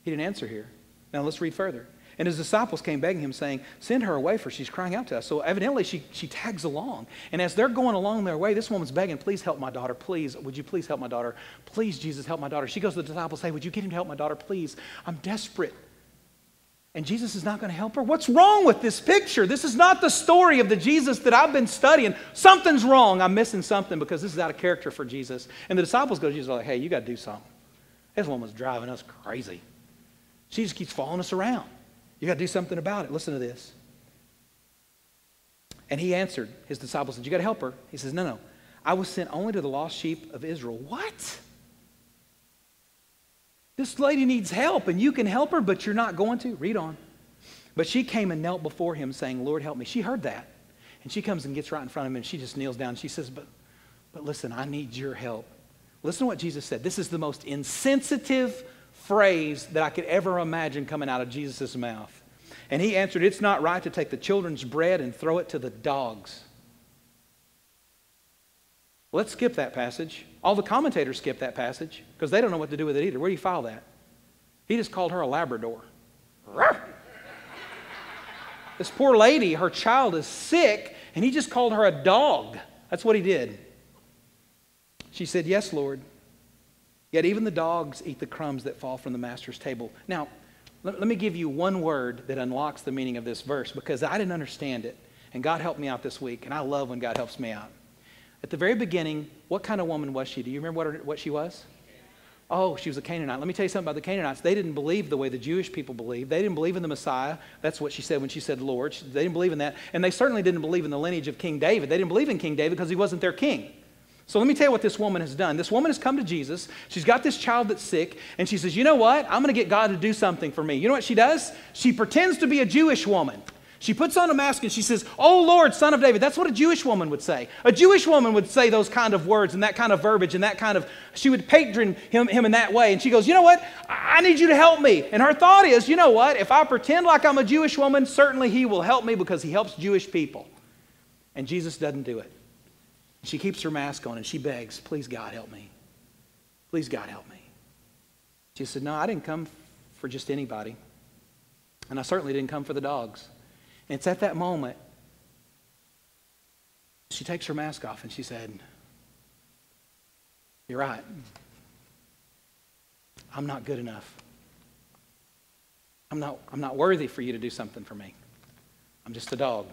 He didn't answer here. Now let's read further. And his disciples came begging him, saying, Send her away, for she's crying out to us. So evidently she, she tags along. And as they're going along their way, this woman's begging, Please help my daughter. Please, would you please help my daughter? Please, Jesus, help my daughter. She goes to the disciples, Hey, would you get him to help my daughter? Please. I'm desperate. And Jesus is not going to help her? What's wrong with this picture? This is not the story of the Jesus that I've been studying. Something's wrong. I'm missing something because this is out of character for Jesus. And the disciples go to Jesus, like, Hey, you got to do something. This woman's driving us crazy. She just keeps following us around. You got to do something about it. Listen to this. And he answered his disciples, said, You got to help her. He says, No, no. I was sent only to the lost sheep of Israel. What? This lady needs help, and you can help her, but you're not going to? Read on. But she came and knelt before him, saying, Lord, help me. She heard that. And she comes and gets right in front of him, and she just kneels down. She says, But, but listen, I need your help. Listen to what Jesus said. This is the most insensitive phrase that I could ever imagine coming out of Jesus' mouth. And he answered, It's not right to take the children's bread and throw it to the dogs. Let's skip that passage. All the commentators skip that passage because they don't know what to do with it either. Where do you file that? He just called her a Labrador. (laughs) this poor lady, her child is sick, and he just called her a dog. That's what he did. She said, Yes, Lord. Yet even the dogs eat the crumbs that fall from the master's table. Now, let, let me give you one word that unlocks the meaning of this verse because I didn't understand it. And God helped me out this week, and I love when God helps me out. At the very beginning, what kind of woman was she? Do you remember what, her, what she was? Oh, she was a Canaanite. Let me tell you something about the Canaanites. They didn't believe the way the Jewish people believed. They didn't believe in the Messiah. That's what she said when she said Lord. They didn't believe in that. And they certainly didn't believe in the lineage of King David. They didn't believe in King David because he wasn't their king. So let me tell you what this woman has done. This woman has come to Jesus. She's got this child that's sick, and she says, You know what? I'm going to get God to do something for me. You know what she does? She pretends to be a Jewish woman. She puts on a mask and she says, Oh Lord, son of David. That's what a Jewish woman would say. A Jewish woman would say those kind of words and that kind of verbiage and that kind of, she would patron him, him in that way. And she goes, You know what? I need you to help me. And her thought is, You know what? If I pretend like I'm a Jewish woman, certainly he will help me because he helps Jewish people. And Jesus doesn't do it. She keeps her mask on and she begs, Please, God, help me. Please, God, help me. She said, No, I didn't come for just anybody. And I certainly didn't come for the dogs. And it's at that moment she takes her mask off and she said, You're right. I'm not good enough. I'm not, I'm not worthy for you to do something for me. I'm just a dog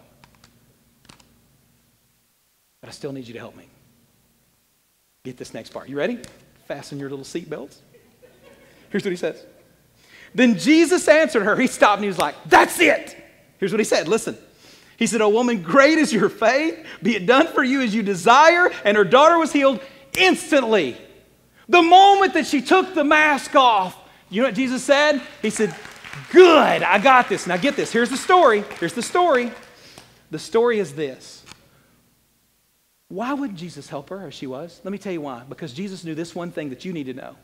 but I still need you to help me. Get this next part. You ready? Fasten your little seatbelts. Here's what he says. Then Jesus answered her. He stopped and he was like, That's it. Here's what he said. Listen. He said, O woman, great is your faith. Be it done for you as you desire. And her daughter was healed instantly. The moment that she took the mask off, you know what Jesus said? He said, Good, I got this. Now get this. Here's the story. Here's the story. The story is this why would Jesus help her as she was? Let me tell you why. Because Jesus knew this one thing that you need to know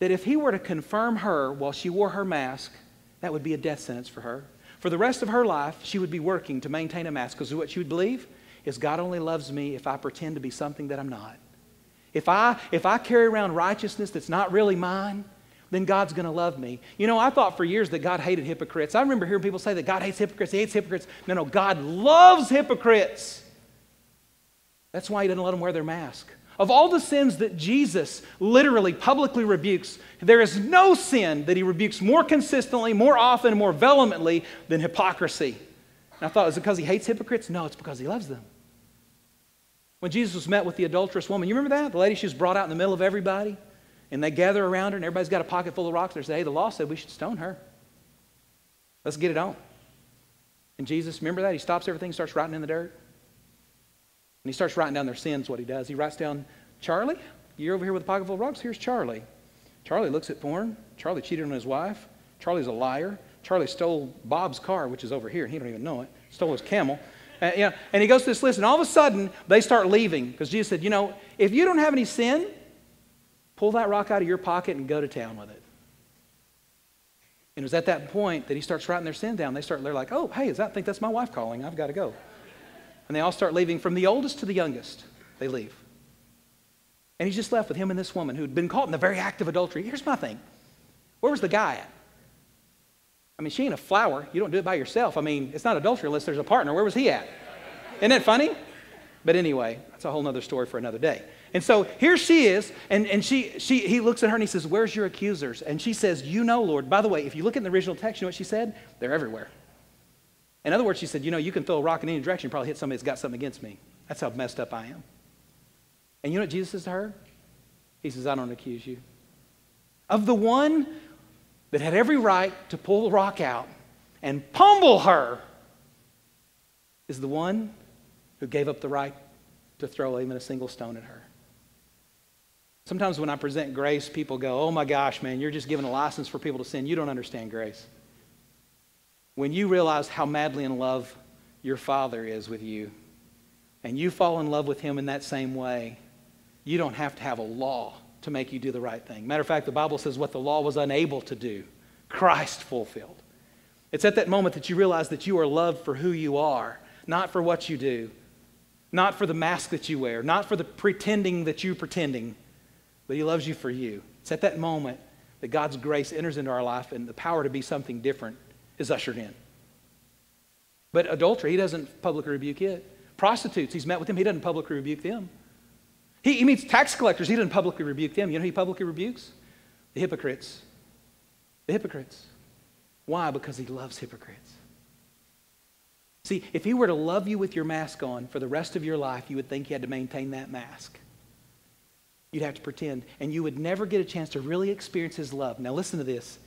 that if he were to confirm her while she wore her mask, that would be a death sentence for her. For the rest of her life, she would be working to maintain a mask because what she would believe is God only loves me if I pretend to be something that I'm not. If I, if I carry around righteousness that's not really mine, then God's going to love me. You know, I thought for years that God hated hypocrites. I remember hearing people say that God hates hypocrites, He hates hypocrites. No, no, God loves hypocrites. That's why He doesn't let them wear their mask. Of all the sins that Jesus literally publicly rebukes, there is no sin that He rebukes more consistently, more often, more vehemently than hypocrisy. And I thought, is it because He hates hypocrites? No, it's because He loves them. When Jesus was met with the adulterous woman, you remember that? The lady, she was brought out in the middle of everybody, and they gather around her, and everybody's got a pocket full of rocks. They say, hey, the law said we should stone her. Let's get it on. And Jesus, remember that? He stops everything, starts writing in the dirt. And he starts writing down their sins, what he does. He writes down, Charlie, you're over here with a pocket full of rocks. Here's Charlie. Charlie looks at porn. Charlie cheated on his wife. Charlie's a liar. Charlie stole Bob's car, which is over here. And he don't even know it. Stole his camel. Uh, and he goes to this list, and all of a sudden, they start leaving because Jesus said, You know, if you don't have any sin, pull that rock out of your pocket and go to town with it. And it was at that point that he starts writing their sin down. They start, they're like, Oh, hey, is that, I think that's my wife calling. I've got to go. And they all start leaving from the oldest to the youngest. They leave. And he's just left with him and this woman who'd been caught in the very act of adultery. Here's my thing where was the guy at? I mean, she ain't a flower. You don't do it by yourself. I mean, it's not adultery unless there's a partner. Where was he at? Isn't that funny? But anyway, that's a whole other story for another day. And so here she is, and, and she, she, he looks at her and he says, Where's your accusers? And she says, You know, Lord. By the way, if you look in the original text, you know what she said? They're everywhere. In other words, she said, You know, you can throw a rock in any direction, probably hit somebody that's got something against me. That's how messed up I am. And you know what Jesus says to her? He says, I don't accuse you. Of the one that had every right to pull the rock out and pummel her is the one who gave up the right to throw even a single stone at her. Sometimes when I present grace, people go, Oh my gosh, man, you're just giving a license for people to sin. You don't understand grace. When you realize how madly in love your Father is with you, and you fall in love with Him in that same way, you don't have to have a law to make you do the right thing. Matter of fact, the Bible says what the law was unable to do, Christ fulfilled. It's at that moment that you realize that you are loved for who you are, not for what you do, not for the mask that you wear, not for the pretending that you're pretending, but He loves you for you. It's at that moment that God's grace enters into our life and the power to be something different is ushered in. But adultery, He doesn't publicly rebuke it. Prostitutes, He's met with them, He doesn't publicly rebuke them. He, he meets tax collectors. He doesn't publicly rebuke them. You know he publicly rebukes? The hypocrites. The hypocrites. Why? Because he loves hypocrites. See, if he were to love you with your mask on for the rest of your life, you would think you had to maintain that mask. You'd have to pretend, and you would never get a chance to really experience his love. Now, listen to this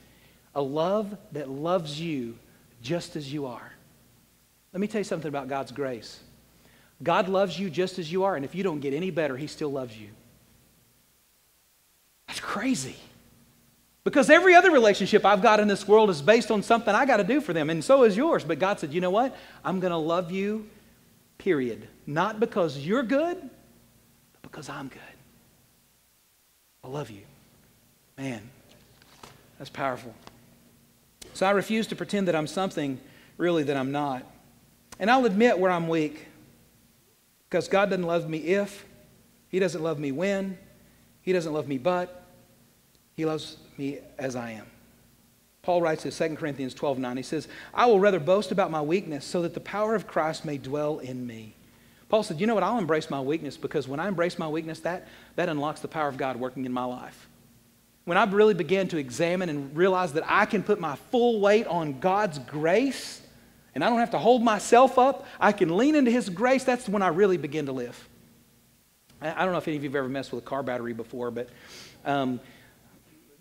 a love that loves you just as you are. Let me tell you something about God's grace. God loves you just as you are, and if you don't get any better, He still loves you. That's crazy. Because every other relationship I've got in this world is based on something I got to do for them, and so is yours. But God said, you know what? I'm going to love you, period. Not because you're good, but because I'm good. I love you. Man, that's powerful. So I refuse to pretend that I'm something really that I'm not. And I'll admit where I'm weak. Because God doesn't love me if, He doesn't love me when, He doesn't love me but, He loves me as I am. Paul writes in 2 Corinthians 12 9, he says, I will rather boast about my weakness so that the power of Christ may dwell in me. Paul said, You know what? I'll embrace my weakness because when I embrace my weakness, that, that unlocks the power of God working in my life. When I really began to examine and realize that I can put my full weight on God's grace, and I don't have to hold myself up. I can lean into His grace. That's when I really begin to live. I don't know if any of you have ever messed with a car battery before, but um,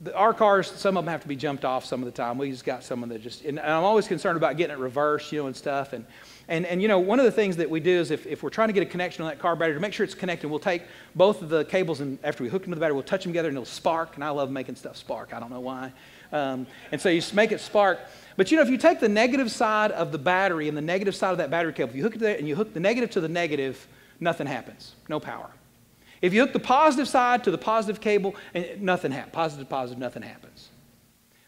the, our cars, some of them have to be jumped off some of the time. We just got some of the just, and I'm always concerned about getting it reversed, you know, and stuff. And, and, and you know, one of the things that we do is if, if we're trying to get a connection on that car battery, to make sure it's connected, we'll take both of the cables and after we hook them to the battery, we'll touch them together and it'll spark. And I love making stuff spark. I don't know why. Um, and so you make it spark. But you know, if you take the negative side of the battery and the negative side of that battery cable, if you hook it there and you hook the negative to the negative, nothing happens. No power. If you hook the positive side to the positive cable, and nothing happens. Positive, positive, nothing happens.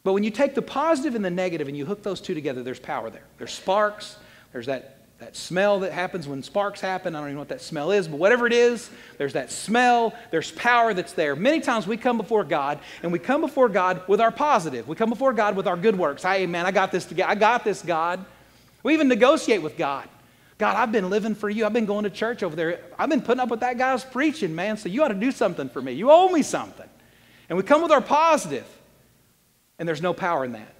But when you take the positive and the negative and you hook those two together, there's power there. There's sparks, there's that that smell that happens when sparks happen. I don't even know what that smell is, but whatever it is, there's that smell, there's power that's there. Many times we come before God and we come before God with our positive. We come before God with our good works. Hey, man, I got this together. I got this, God. We even negotiate with God. God, I've been living for you. I've been going to church over there. I've been putting up with that guy's preaching, man. So you ought to do something for me. You owe me something. And we come with our positive, and there's no power in that.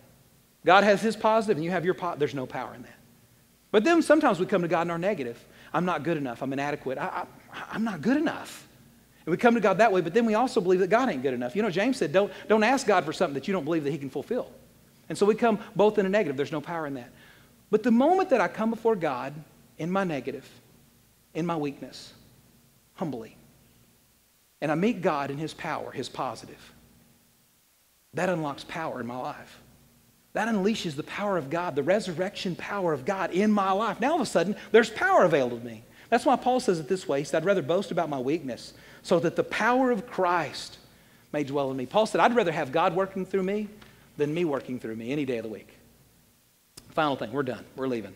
God has his positive, and you have your positive. There's no power in that. But then sometimes we come to God in our negative. I'm not good enough. I'm inadequate. I, I'm not good enough. And we come to God that way, but then we also believe that God ain't good enough. You know, James said, don't, don't ask God for something that you don't believe that he can fulfill. And so we come both in a negative. There's no power in that. But the moment that I come before God in my negative, in my weakness, humbly, and I meet God in his power, his positive, that unlocks power in my life. That unleashes the power of God, the resurrection power of God in my life. Now all of a sudden, there's power available to me. That's why Paul says it this way. He said, I'd rather boast about my weakness so that the power of Christ may dwell in me. Paul said, I'd rather have God working through me than me working through me any day of the week. Final thing, we're done. We're leaving.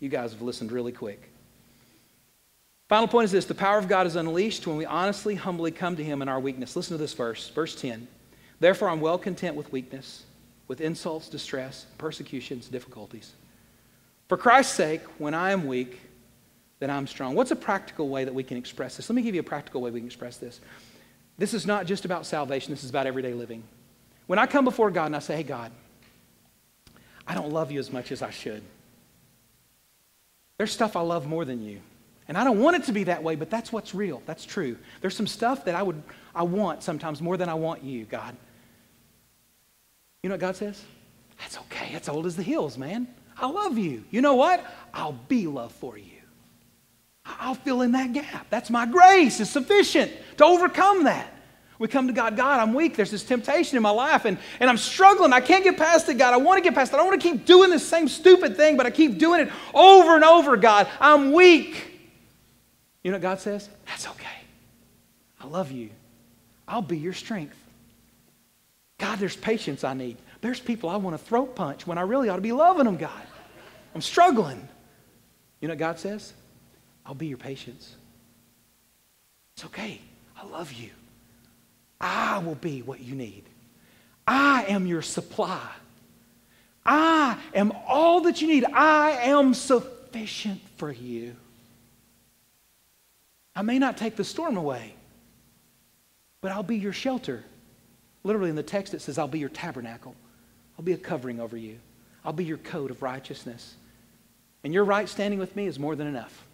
You guys have listened really quick. Final point is this the power of God is unleashed when we honestly, humbly come to Him in our weakness. Listen to this verse, verse 10. Therefore, I'm well content with weakness with insults, distress, persecutions, difficulties. For Christ's sake, when I am weak, then I'm strong. What's a practical way that we can express this? Let me give you a practical way we can express this. This is not just about salvation, this is about everyday living. When I come before God and I say, hey, God, I don't love you as much as I should. There's stuff I love more than you. And I don't want it to be that way, but that's what's real. That's true. There's some stuff that I would I want sometimes more than I want you, God. You know what God says? That's okay. It's old as the hills, man. I love you. You know what? I'll be love for you. I'll fill in that gap. That's my grace. It's sufficient to overcome that. We come to God, God, I'm weak. There's this temptation in my life, and, and I'm struggling. I can't get past it, God. I want to get past it. I don't want to keep doing the same stupid thing, but I keep doing it over and over, God. I'm weak. You know what God says? That's okay. I love you. I'll be your strength. God, there's patience I need. There's people I want to throat punch when I really ought to be loving them, God. I'm struggling. You know what God says? I'll be your patience. It's okay. I love you. I will be what you need. I am your supply. I am all that you need. I am sufficient for you. I may not take the storm away, but I'll be your shelter. Literally in the text, it says, I'll be your tabernacle. I'll be a covering over you. I'll be your coat of righteousness. And your right standing with me is more than enough.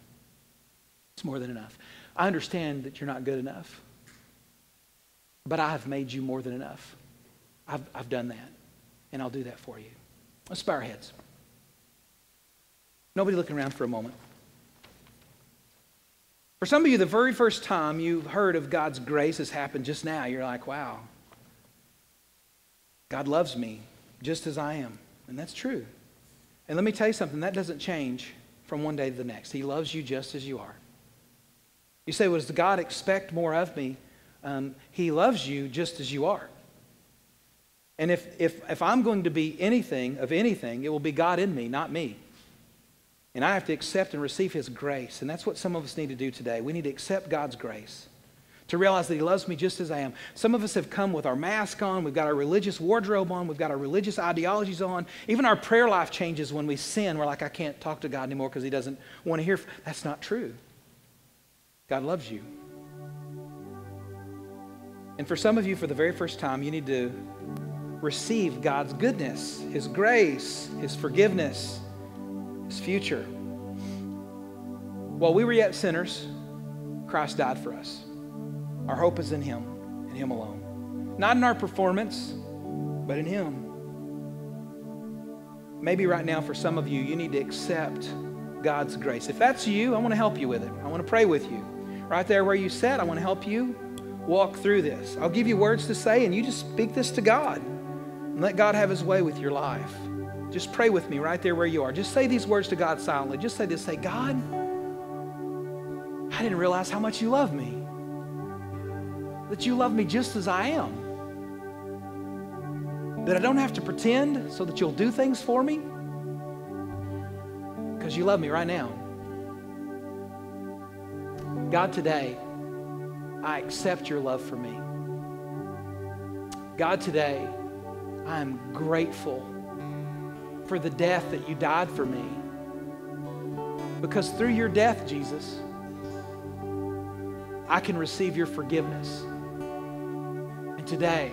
It's more than enough. I understand that you're not good enough, but I have made you more than enough. I've, I've done that, and I'll do that for you. Let's bow our heads. Nobody looking around for a moment. For some of you, the very first time you've heard of God's grace has happened just now. You're like, wow, God loves me just as I am. And that's true. And let me tell you something that doesn't change from one day to the next. He loves you just as you are. You say, well, does God expect more of me? Um, he loves you just as you are. And if, if, if I'm going to be anything of anything, it will be God in me, not me. And I have to accept and receive His grace. And that's what some of us need to do today. We need to accept God's grace to realize that He loves me just as I am. Some of us have come with our mask on, we've got our religious wardrobe on, we've got our religious ideologies on. Even our prayer life changes when we sin. We're like, I can't talk to God anymore because He doesn't want to hear. That's not true. God loves you. And for some of you, for the very first time, you need to receive God's goodness, His grace, His forgiveness, His future. While we were yet sinners, Christ died for us. Our hope is in Him and Him alone. Not in our performance, but in Him. Maybe right now, for some of you, you need to accept God's grace. If that's you, I want to help you with it. I want to pray with you. Right there where you sit, I want to help you walk through this. I'll give you words to say, and you just speak this to God. And let God have His way with your life. Just pray with me right there where you are. Just say these words to God silently. Just say this say, God, I didn't realize how much you love me that you love me just as I am. That I don't have to pretend so that you'll do things for me. Because you love me right now. God, today, I accept your love for me. God, today, I am grateful for the death that you died for me. Because through your death, Jesus, I can receive your forgiveness. Today,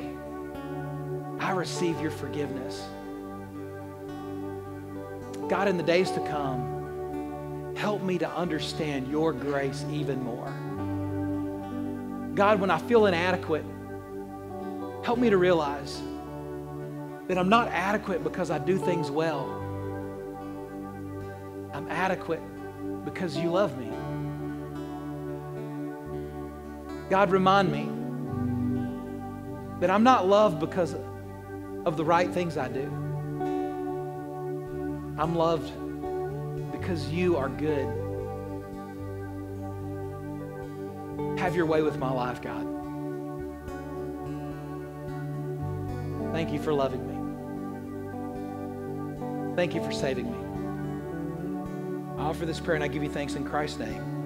I receive your forgiveness. God, in the days to come, help me to understand your grace even more. God, when I feel inadequate, help me to realize that I'm not adequate because I do things well. I'm adequate because you love me. God, remind me that I'm not loved because of the right things I do. I'm loved because you are good. Have your way with my life, God. Thank you for loving me. Thank you for saving me. I offer this prayer and I give you thanks in Christ's name.